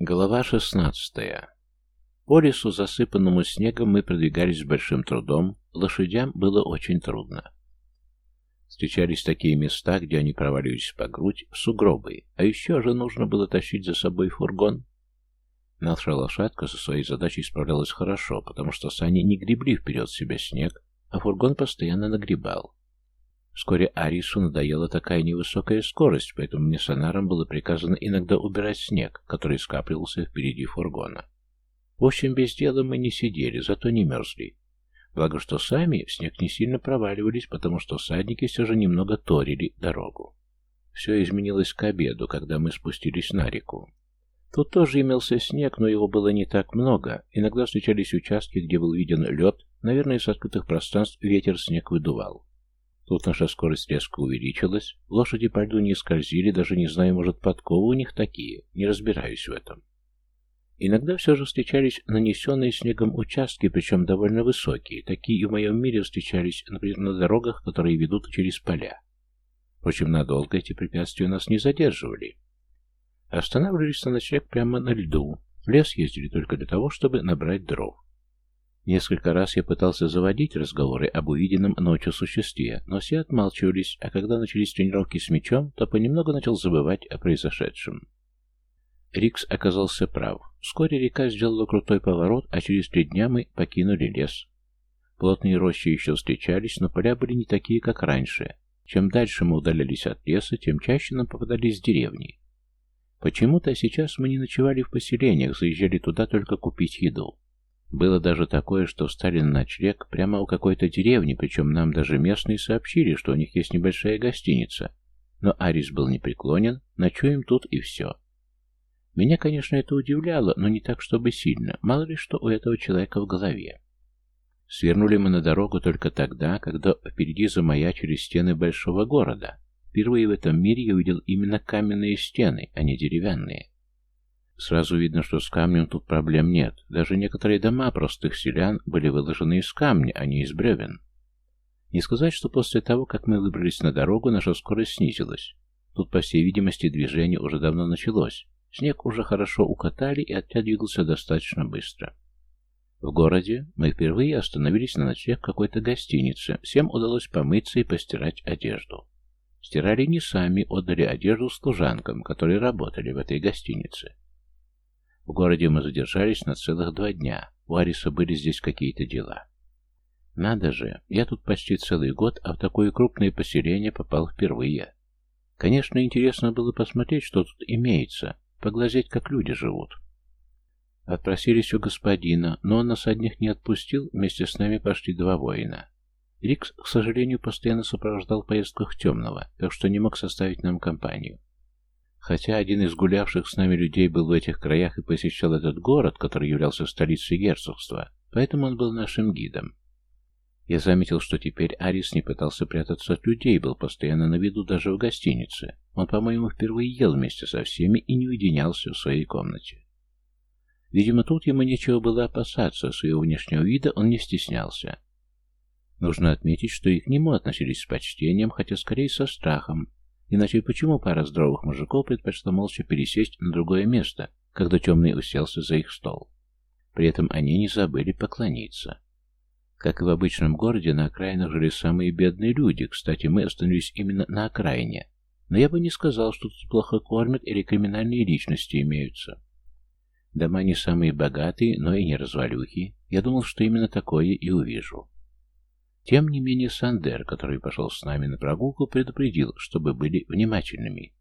Глава 16. По лесу, засыпанному снегом, мы продвигались с большим трудом, лошадям было очень трудно. Встречались такие места, где они провалились по грудь, в сугробы, а еще же нужно было тащить за собой фургон. Наша лошадка со своей задачей справлялась хорошо, потому что сани не гребли вперед себе снег, а фургон постоянно нагребал. Вскоре Арису надоела такая невысокая скорость, поэтому мне сонаром было приказано иногда убирать снег, который скапливался впереди фургона. В общем, без дела мы не сидели, зато не мерзли. Благо, что сами в снег не сильно проваливались, потому что садники все же немного торили дорогу. Все изменилось к обеду, когда мы спустились на реку. Тут тоже имелся снег, но его было не так много. Иногда встречались участки, где был виден лед, наверное, из открытых пространств ветер снег выдувал. Тут наша скорость резко увеличилась, лошади по льду не скользили, даже не знаю, может, подковы у них такие, не разбираюсь в этом. Иногда все же встречались нанесенные снегом участки, причем довольно высокие, такие и в моем мире встречались, например, на дорогах, которые ведут через поля. Впрочем, надолго эти препятствия нас не задерживали. Останавливались на ночлег прямо на льду, в лес ездили только для того, чтобы набрать дров. Несколько раз я пытался заводить разговоры об увиденном ночью существе, но все отмалчивались, а когда начались тренировки с мячом, то понемногу начал забывать о произошедшем. Рикс оказался прав. Вскоре река сделала крутой поворот, а через три дня мы покинули лес. Плотные рощи еще встречались, но поля были не такие, как раньше. Чем дальше мы удалялись от леса, тем чаще нам попадались деревни. Почему-то сейчас мы не ночевали в поселениях, заезжали туда только купить еду. Было даже такое, что встали на ночлег прямо у какой-то деревни, причем нам даже местные сообщили, что у них есть небольшая гостиница. Но Арис был непреклонен, ночуем тут и все. Меня, конечно, это удивляло, но не так, чтобы сильно. Мало ли что у этого человека в голове. Свернули мы на дорогу только тогда, когда впереди замаячили стены большого города. Впервые в этом мире я увидел именно каменные стены, а не деревянные. Сразу видно, что с камнем тут проблем нет. Даже некоторые дома простых селян были выложены из камня, а не из бревен. Не сказать, что после того, как мы выбрались на дорогу, наша скорость снизилась. Тут, по всей видимости, движение уже давно началось. Снег уже хорошо укатали, и отряд двигался достаточно быстро. В городе мы впервые остановились на ночлег в какой-то гостинице. Всем удалось помыться и постирать одежду. Стирали не сами, отдали одежду служанкам, которые работали в этой гостинице. В городе мы задержались на целых два дня. У Ариса были здесь какие-то дела. Надо же, я тут почти целый год, а в такое крупное поселение попал впервые. Конечно, интересно было посмотреть, что тут имеется, поглазеть, как люди живут. Отпросились у господина, но он нас одних не отпустил, вместе с нами пошли два воина. Рикс, к сожалению, постоянно сопровождал поездках в темного, так что не мог составить нам компанию. Хотя один из гулявших с нами людей был в этих краях и посещал этот город, который являлся столицей герцогства, поэтому он был нашим гидом. Я заметил, что теперь Арис не пытался прятаться от людей, был постоянно на виду даже в гостинице. Он, по-моему, впервые ел вместе со всеми и не уединялся в своей комнате. Видимо, тут ему нечего было опасаться, своего внешнего вида он не стеснялся. Нужно отметить, что и к нему относились с почтением, хотя скорее со страхом, Иначе почему пара здоровых мужиков предпочла молча пересесть на другое место, когда темный уселся за их стол? При этом они не забыли поклониться. Как и в обычном городе, на окраинах жили самые бедные люди. Кстати, мы остановились именно на окраине. Но я бы не сказал, что тут плохо кормят или криминальные личности имеются. Дома не самые богатые, но и не развалюхи. Я думал, что именно такое и увижу. Тем не менее, Сандер, который пошел с нами на прогулку, предупредил, чтобы были внимательными.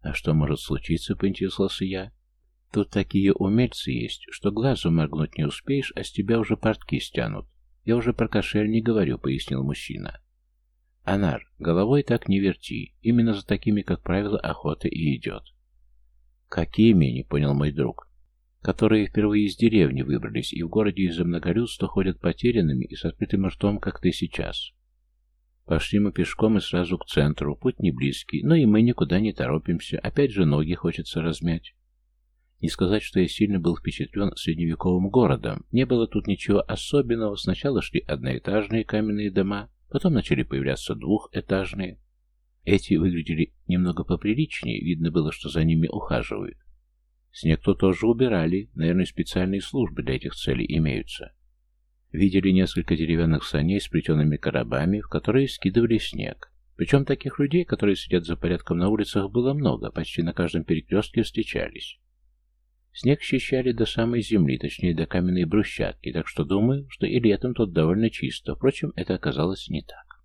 «А что может случиться?» — поинтересовался я. «Тут такие умельцы есть, что глазу моргнуть не успеешь, а с тебя уже портки стянут. Я уже про кошель не говорю», — пояснил мужчина. «Анар, головой так не верти. Именно за такими, как правило, охота и идет». «Какими?» — не понял мой друг которые впервые из деревни выбрались и в городе из-за многолюдства ходят потерянными и с открытым ртом, как ты сейчас. Пошли мы пешком и сразу к центру, путь не близкий, но и мы никуда не торопимся, опять же ноги хочется размять. Не сказать, что я сильно был впечатлен средневековым городом. Не было тут ничего особенного. Сначала шли одноэтажные каменные дома, потом начали появляться двухэтажные. Эти выглядели немного поприличнее, видно было, что за ними ухаживают. Снег-то тоже убирали, наверное, специальные службы для этих целей имеются. Видели несколько деревянных саней с плетеными коробами, в которые скидывали снег. Причем таких людей, которые сидят за порядком на улицах, было много, почти на каждом перекрестке встречались. Снег счищали до самой земли, точнее до каменной брусчатки, так что думаю, что и летом тут довольно чисто, впрочем, это оказалось не так.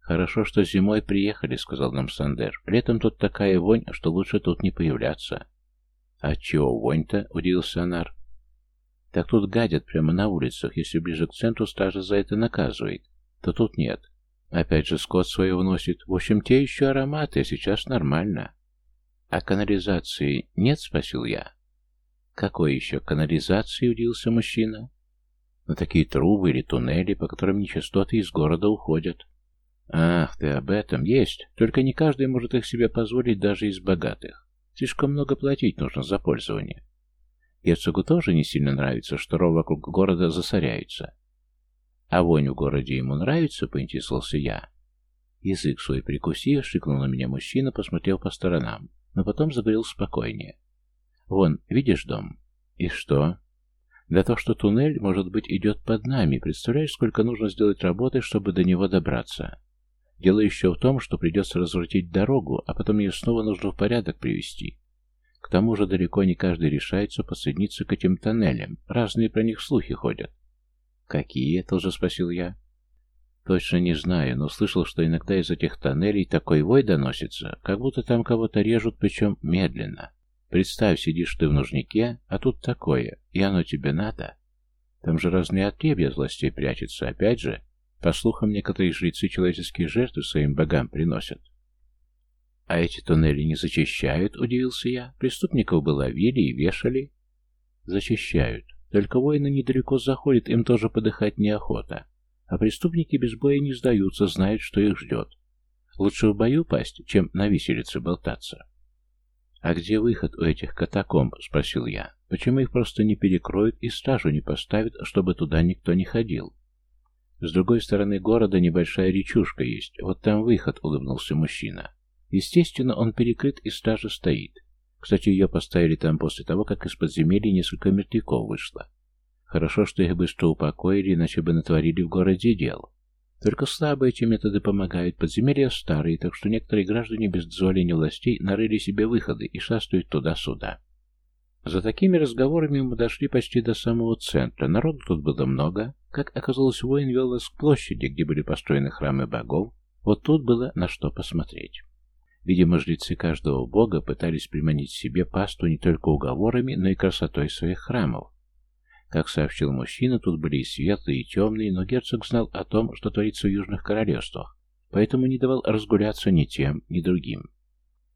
«Хорошо, что зимой приехали», — сказал нам Сандер. «Летом тут такая вонь, что лучше тут не появляться. «А чего вонь-то?» — удивился Анар. «Так тут гадят прямо на улицах. Если ближе к центру, стража за это наказывает. То тут нет. Опять же, скот свое вносит. В общем, те еще ароматы, сейчас нормально». «А канализации нет?» — спросил я. «Какой еще канализации?» — удивился мужчина. «На такие трубы или туннели, по которым нечистоты из города уходят». «Ах, ты об этом есть. Только не каждый может их себе позволить даже из богатых. Слишком много платить нужно за пользование. Герцогу тоже не сильно нравится, что ров вокруг города засоряются. А вонь в городе ему нравится, поинтересовался я. Язык свой прикусив, шикнул на меня мужчина, посмотрел по сторонам, но потом заговорил спокойнее. «Вон, видишь дом?» «И что?» «Да то, что туннель, может быть, идет под нами. Представляешь, сколько нужно сделать работы, чтобы до него добраться?» Дело еще в том, что придется развратить дорогу, а потом ее снова нужно в порядок привести. К тому же далеко не каждый решается подсоединиться к этим тоннелям. Разные про них слухи ходят. «Какие?» — тоже спросил я. «Точно не знаю, но слышал, что иногда из этих тоннелей такой вой доносится, как будто там кого-то режут, причем медленно. Представь, сидишь ты в нужнике, а тут такое, и оно тебе надо. Там же разные отребья злостей прячется, опять же, по слухам, некоторые жрецы человеческие жертвы своим богам приносят. «А эти туннели не зачищают?» — удивился я. «Преступников было ловили и вешали». «Зачищают. Только воины недалеко заходят, им тоже подыхать неохота. А преступники без боя не сдаются, знают, что их ждет. Лучше в бою пасть, чем на виселице болтаться». «А где выход у этих катакомб?» — спросил я. «Почему их просто не перекроют и стажу не поставят, чтобы туда никто не ходил?» С другой стороны города небольшая речушка есть. Вот там выход, улыбнулся мужчина. Естественно, он перекрыт и стажа стоит. Кстати, ее поставили там после того, как из подземелья несколько мертвяков вышло. Хорошо, что их быстро упокоили, иначе бы натворили в городе дел. Только слабые эти методы помогают. Подземелья старые, так что некоторые граждане без дозволения властей нарыли себе выходы и шастают туда-сюда. За такими разговорами мы дошли почти до самого центра. Народу тут было много, как оказалось, воин вел вас к площади, где были построены храмы богов. Вот тут было на что посмотреть. Видимо, жрецы каждого бога пытались приманить себе пасту не только уговорами, но и красотой своих храмов. Как сообщил мужчина, тут были и светлые, и темные, но герцог знал о том, что творится в южных королевствах, поэтому не давал разгуляться ни тем, ни другим.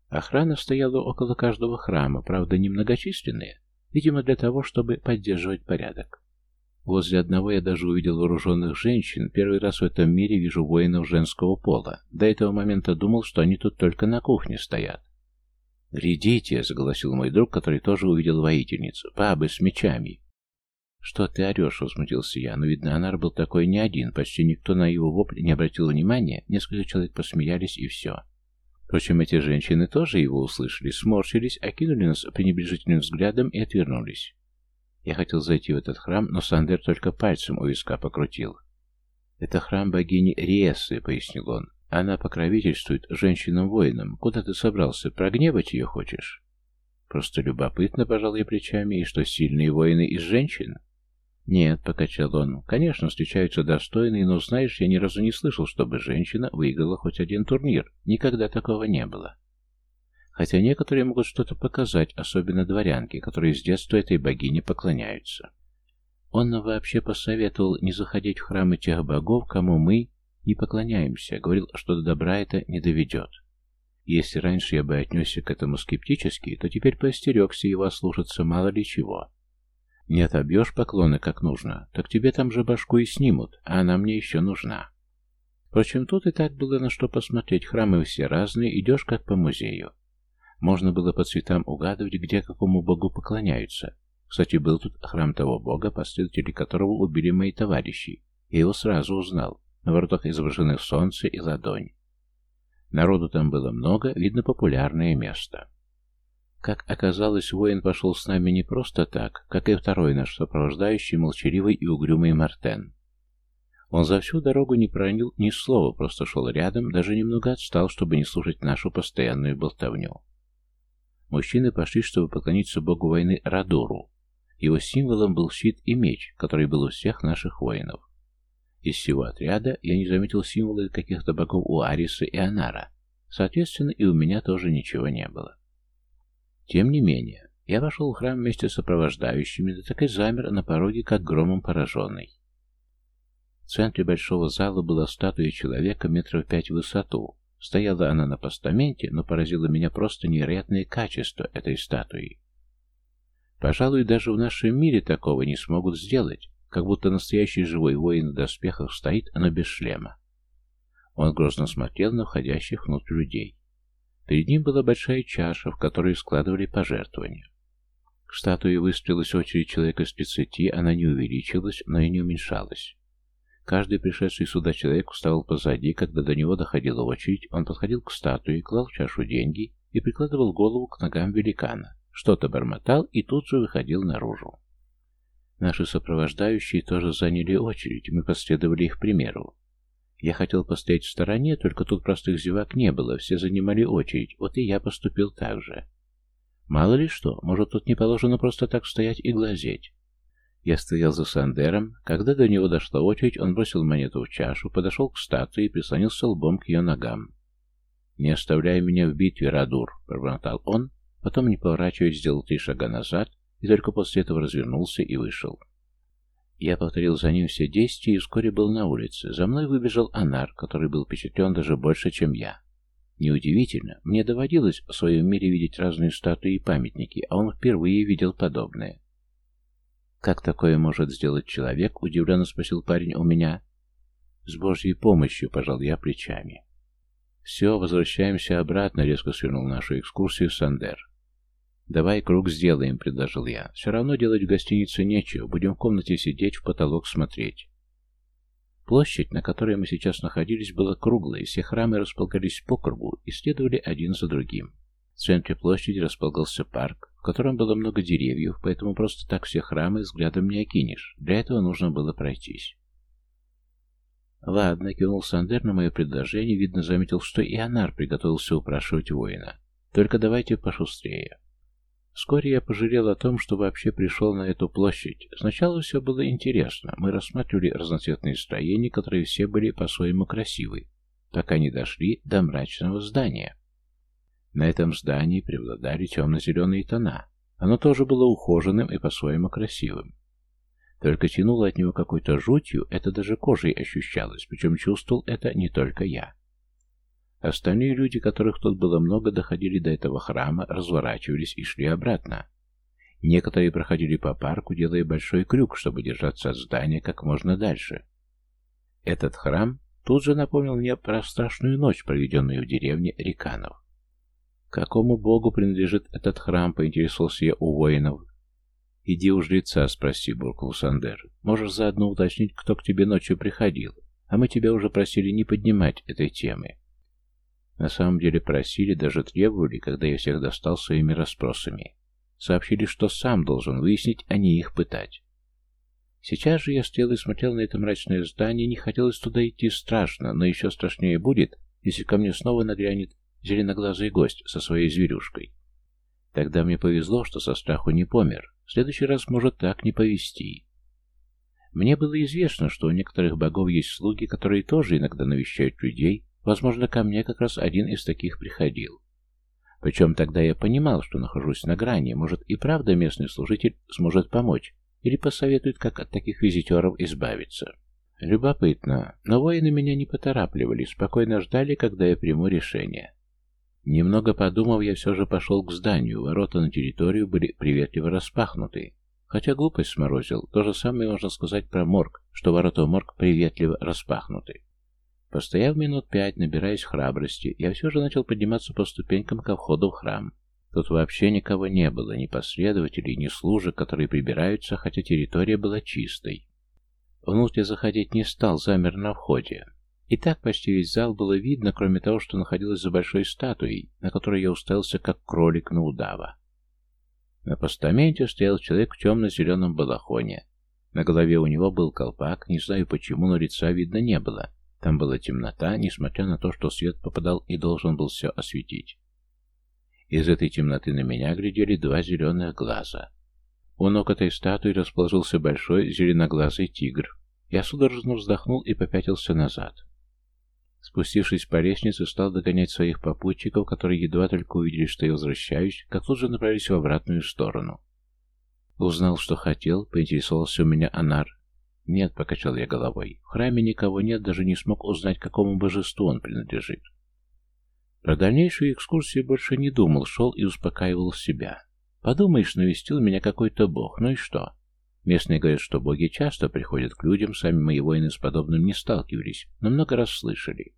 Охрана стояла около каждого храма, правда, немногочисленная, видимо, для того, чтобы поддерживать порядок. Возле одного я даже увидел вооруженных женщин. Первый раз в этом мире вижу воинов женского пола. До этого момента думал, что они тут только на кухне стоят. «Глядите!» — согласил мой друг, который тоже увидел воительницу. «Бабы с мечами!» «Что ты орешь?» — возмутился я. Но, видно, Анар был такой не один. Почти никто на его вопли не обратил внимания. Несколько человек посмеялись, и все. Впрочем, эти женщины тоже его услышали, сморщились, окинули нас пренебрежительным взглядом и отвернулись. Я хотел зайти в этот храм, но Сандер только пальцем у виска покрутил. «Это храм богини Ресы, — пояснил он. «Она покровительствует женщинам-воинам. Куда ты собрался? Прогневать ее хочешь?» «Просто любопытно, пожал я плечами, и что сильные воины из женщин?» «Нет», — покачал он, — «конечно, встречаются достойные, но, знаешь, я ни разу не слышал, чтобы женщина выиграла хоть один турнир. Никогда такого не было» хотя некоторые могут что-то показать, особенно дворянки, которые с детства этой богине поклоняются. Он нам вообще посоветовал не заходить в храмы тех богов, кому мы не поклоняемся, говорил, что до добра это не доведет. Если раньше я бы отнесся к этому скептически, то теперь поостерегся его слушаться мало ли чего. Не отобьешь поклоны как нужно, так тебе там же башку и снимут, а она мне еще нужна. Впрочем, тут и так было на что посмотреть, храмы все разные, идешь как по музею. Можно было по цветам угадывать, где какому богу поклоняются. Кстати, был тут храм того бога, последователи которого убили мои товарищи. Я его сразу узнал. На воротах изображены солнце и ладонь. Народу там было много, видно популярное место. Как оказалось, воин пошел с нами не просто так, как и второй наш сопровождающий, молчаливый и угрюмый Мартен. Он за всю дорогу не проронил ни слова, просто шел рядом, даже немного отстал, чтобы не слушать нашу постоянную болтовню. Мужчины пошли, чтобы поклониться богу войны Радору. Его символом был щит и меч, который был у всех наших воинов. Из всего отряда я не заметил символа каких-то богов у Ариса и Анара. Соответственно, и у меня тоже ничего не было. Тем не менее, я вошел в храм вместе с сопровождающими, да так и замер на пороге, как громом пораженный. В центре большого зала была статуя человека метров пять в высоту, Стояла она на постаменте, но поразило меня просто невероятное качество этой статуи. Пожалуй, даже в нашем мире такого не смогут сделать, как будто настоящий живой воин в доспехах стоит, но без шлема. Он грозно смотрел на входящих внутрь людей. Перед ним была большая чаша, в которой складывали пожертвования. К статуе выстроилась очередь человек из пятьдесяти, она не увеличилась, но и не уменьшалась. Каждый пришедший сюда человек вставал позади, когда до него доходила очередь, он подходил к статуе, клал в чашу деньги и прикладывал голову к ногам великана, что-то бормотал и тут же выходил наружу. Наши сопровождающие тоже заняли очередь, мы последовали их примеру. Я хотел постоять в стороне, только тут простых зевак не было, все занимали очередь, вот и я поступил так же. Мало ли что, может, тут не положено просто так стоять и глазеть. Я стоял за Сандером. Когда до него дошла очередь, он бросил монету в чашу, подошел к статуе и прислонился лбом к ее ногам. «Не оставляй меня в битве, Радур!» — пробормотал он, потом, не поворачиваясь, сделал три шага назад и только после этого развернулся и вышел. Я повторил за ним все действия и вскоре был на улице. За мной выбежал Анар, который был впечатлен даже больше, чем я. Неудивительно, мне доводилось в своем мире видеть разные статуи и памятники, а он впервые видел подобное. «Как такое может сделать человек?» — удивленно спросил парень у меня. «С Божьей помощью», — пожал я плечами. «Все, возвращаемся обратно», — резко свернул нашу экскурсию Сандер. «Давай круг сделаем», — предложил я. «Все равно делать в гостинице нечего. Будем в комнате сидеть, в потолок смотреть». Площадь, на которой мы сейчас находились, была круглой, все храмы располагались по кругу и следовали один за другим. В центре площади располагался парк, в котором было много деревьев, поэтому просто так все храмы взглядом не окинешь. Для этого нужно было пройтись. «Ладно», — кинул Сандер на мое предложение, видно, заметил, что и Анар приготовился упрашивать воина. «Только давайте пошустрее». Вскоре я пожалел о том, что вообще пришел на эту площадь. Сначала все было интересно. Мы рассматривали разноцветные строения, которые все были по-своему красивы, пока не дошли до мрачного здания. На этом здании преобладали темно-зеленые тона. Оно тоже было ухоженным и по-своему красивым. Только тянуло от него какой-то жутью, это даже кожей ощущалось, причем чувствовал это не только я. Остальные люди, которых тут было много, доходили до этого храма, разворачивались и шли обратно. Некоторые проходили по парку, делая большой крюк, чтобы держаться от здания как можно дальше. Этот храм тут же напомнил мне про страшную ночь, проведенную в деревне Риканов. «Какому богу принадлежит этот храм?» — поинтересовался я у воинов. «Иди у жреца, спроси», — буркнул Сандер. «Можешь заодно уточнить, кто к тебе ночью приходил, а мы тебя уже просили не поднимать этой темы». На самом деле просили, даже требовали, когда я всех достал своими расспросами. Сообщили, что сам должен выяснить, а не их пытать. Сейчас же я стоял и смотрел на это мрачное здание, не хотелось туда идти страшно, но еще страшнее будет, если ко мне снова нагрянет зеленоглазый гость со своей зверюшкой. Тогда мне повезло, что со страху не помер. В следующий раз может так не повезти. Мне было известно, что у некоторых богов есть слуги, которые тоже иногда навещают людей. Возможно, ко мне как раз один из таких приходил. Причем тогда я понимал, что нахожусь на грани. Может, и правда местный служитель сможет помочь или посоветует, как от таких визитеров избавиться. Любопытно, но воины меня не поторапливали, спокойно ждали, когда я приму решение. Немного подумав, я все же пошел к зданию. Ворота на территорию были приветливо распахнуты. Хотя глупость сморозил, то же самое можно сказать про морг, что ворота в морг приветливо распахнуты. Постояв минут пять, набираясь храбрости, я все же начал подниматься по ступенькам ко входу в храм. Тут вообще никого не было, ни последователей, ни служек, которые прибираются, хотя территория была чистой. Внутрь заходить не стал, замер на входе. И так почти весь зал было видно, кроме того, что находилось за большой статуей, на которой я уставился, как кролик на удава. На постаменте стоял человек в темно-зеленом балахоне. На голове у него был колпак, не знаю почему, но лица видно не было. Там была темнота, несмотря на то, что свет попадал и должен был все осветить. Из этой темноты на меня глядели два зеленых глаза. У ног этой статуи расположился большой зеленоглазый тигр. Я судорожно вздохнул и попятился назад. Спустившись по лестнице, стал догонять своих попутчиков, которые едва только увидели, что я возвращаюсь, как тут же направились в обратную сторону. Узнал, что хотел, поинтересовался у меня Анар. «Нет», — покачал я головой, — «в храме никого нет, даже не смог узнать, какому божеству он принадлежит». Про дальнейшую экскурсию больше не думал, шел и успокаивал себя. «Подумаешь, навестил меня какой-то бог, ну и что?» Местные говорят, что боги часто приходят к людям, сами мои воины с подобным не сталкивались, но много раз слышали.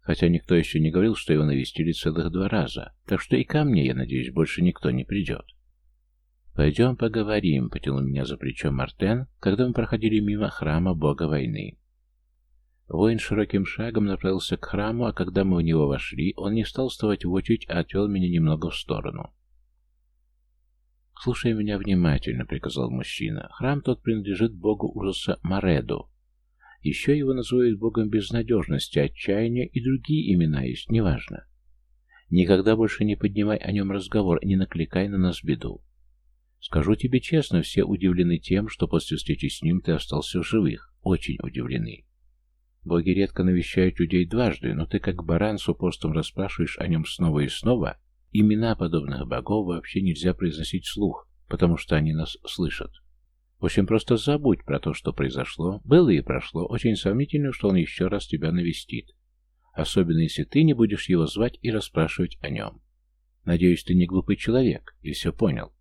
Хотя никто еще не говорил, что его навестили целых два раза, так что и ко мне, я надеюсь, больше никто не придет. «Пойдем поговорим», — потянул меня за плечо Мартен, когда мы проходили мимо храма бога войны. Воин широким шагом направился к храму, а когда мы в него вошли, он не стал вставать в очередь, а отвел меня немного в сторону. «Слушай меня внимательно», — приказал мужчина. «Храм тот принадлежит богу ужаса Мареду. Еще его называют богом безнадежности, отчаяния и другие имена есть, неважно. Никогда больше не поднимай о нем разговор, не накликай на нас беду. Скажу тебе честно, все удивлены тем, что после встречи с ним ты остался в живых. Очень удивлены. Боги редко навещают людей дважды, но ты как баран с упорством расспрашиваешь о нем снова и снова, Имена подобных богов вообще нельзя произносить вслух, потому что они нас слышат. В общем, просто забудь про то, что произошло, было и прошло, очень сомнительно, что он еще раз тебя навестит. Особенно, если ты не будешь его звать и расспрашивать о нем. Надеюсь, ты не глупый человек и все понял.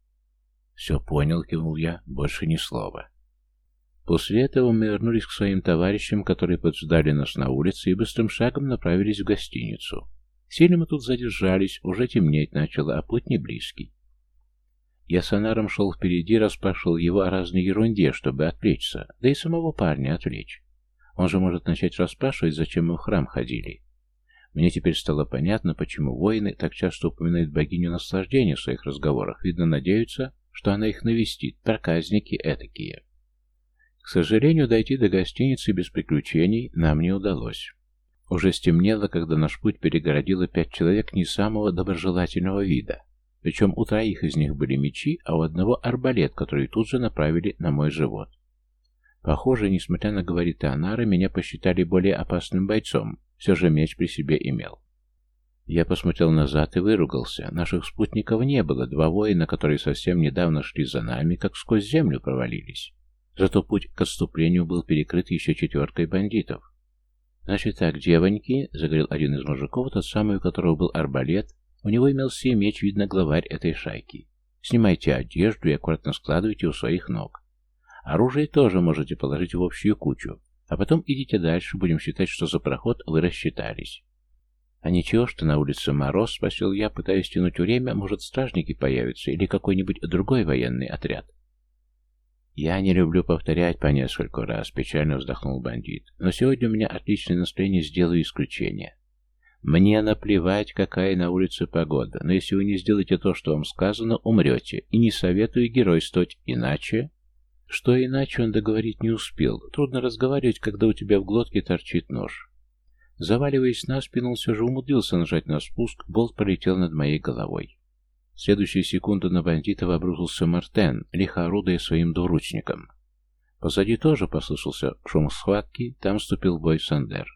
Все понял, кивнул я, больше ни слова. После этого мы вернулись к своим товарищам, которые поджидали нас на улице и быстрым шагом направились в гостиницу. Сильно мы тут задержались, уже темнеть начало, а путь не близкий. Я с Анаром шел впереди, расспрашивал его о разной ерунде, чтобы отвлечься, да и самого парня отвлечь. Он же может начать расспрашивать, зачем мы в храм ходили. Мне теперь стало понятно, почему воины так часто упоминают богиню наслаждения в своих разговорах. Видно, надеются, что она их навестит, проказники этакие. К сожалению, дойти до гостиницы без приключений нам не удалось. Уже стемнело, когда наш путь перегородило пять человек не самого доброжелательного вида. Причем у троих из них были мечи, а у одного арбалет, который тут же направили на мой живот. Похоже, несмотря на говори Теонара, меня посчитали более опасным бойцом, все же меч при себе имел. Я посмотрел назад и выругался. Наших спутников не было, два воина, которые совсем недавно шли за нами, как сквозь землю провалились. Зато путь к отступлению был перекрыт еще четверкой бандитов. «Значит так, девоньки», — заговорил один из мужиков, тот самый, у которого был арбалет, у него имелся и меч, видно, главарь этой шайки. «Снимайте одежду и аккуратно складывайте у своих ног. Оружие тоже можете положить в общую кучу, а потом идите дальше, будем считать, что за проход вы рассчитались». «А ничего, что на улице мороз?» — спросил я, пытаясь тянуть время. «Может, стражники появятся или какой-нибудь другой военный отряд?» «Я не люблю повторять по нескольку раз», — печально вздохнул бандит. «Но сегодня у меня отличное настроение, сделаю исключение. Мне наплевать, какая на улице погода, но если вы не сделаете то, что вам сказано, умрете, и не советую геройствовать иначе...» Что иначе он договорить не успел. Трудно разговаривать, когда у тебя в глотке торчит нож. Заваливаясь на спину, он все же умудрился нажать на спуск, болт пролетел над моей головой. В следующую секунду на бандитов обрушился Мартен, лихо орудуя своим двуручником. Позади тоже послышался шум схватки, там вступил бой Сандер.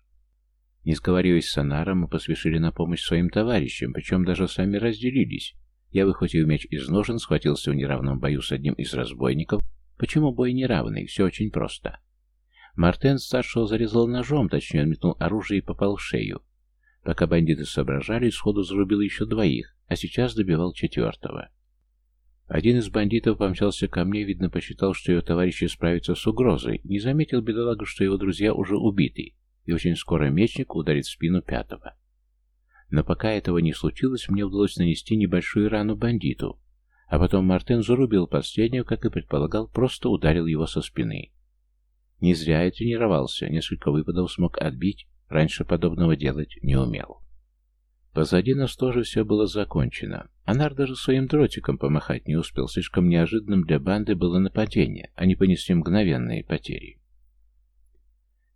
Не сговорившись с Анаром, мы поспешили на помощь своим товарищам, причем даже сами разделились. Я, выхватил меч из ножен, схватился в неравном бою с одним из разбойников. Почему бой неравный? Все очень просто. Мартен старшего зарезал ножом, точнее метнул оружие и попал в шею. Пока бандиты соображали, сходу зарубил еще двоих, а сейчас добивал четвертого. Один из бандитов помчался ко мне, видно, посчитал, что его товарищи справятся с угрозой, не заметил бедолагу, что его друзья уже убиты, и очень скоро мечник ударит в спину пятого. Но пока этого не случилось, мне удалось нанести небольшую рану бандиту, а потом Мартен зарубил последнего, как и предполагал, просто ударил его со спины. Не зря я тренировался, несколько выпадов смог отбить, раньше подобного делать не умел. Позади нас тоже все было закончено. Анар даже своим дротиком помахать не успел, слишком неожиданным для банды было нападение, а они понесли мгновенные потери.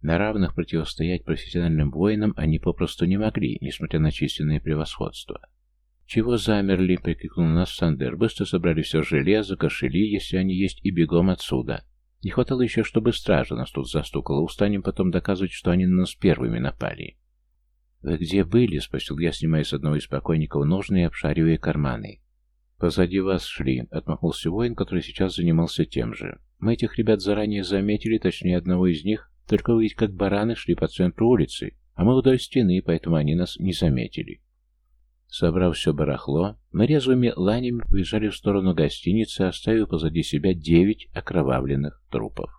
На равных противостоять профессиональным воинам они попросту не могли, несмотря на численное превосходство. «Чего замерли?» — прикрикнул нас Сандер. «Быстро собрали все железо, кошели, если они есть, и бегом отсюда. Не хватало еще, чтобы стража нас тут застукала. Устанем потом доказывать, что они на нас первыми напали». «Вы где были?» — спросил я, снимая с одного из покойников ножны и обшаривая карманы. «Позади вас шли», — отмахнулся воин, который сейчас занимался тем же. «Мы этих ребят заранее заметили, точнее одного из них, только вы ведь как бараны шли по центру улицы, а мы вдоль стены, поэтому они нас не заметили». Собрав все барахло, мы резвыми ланями побежали в сторону гостиницы, оставив позади себя девять окровавленных трупов.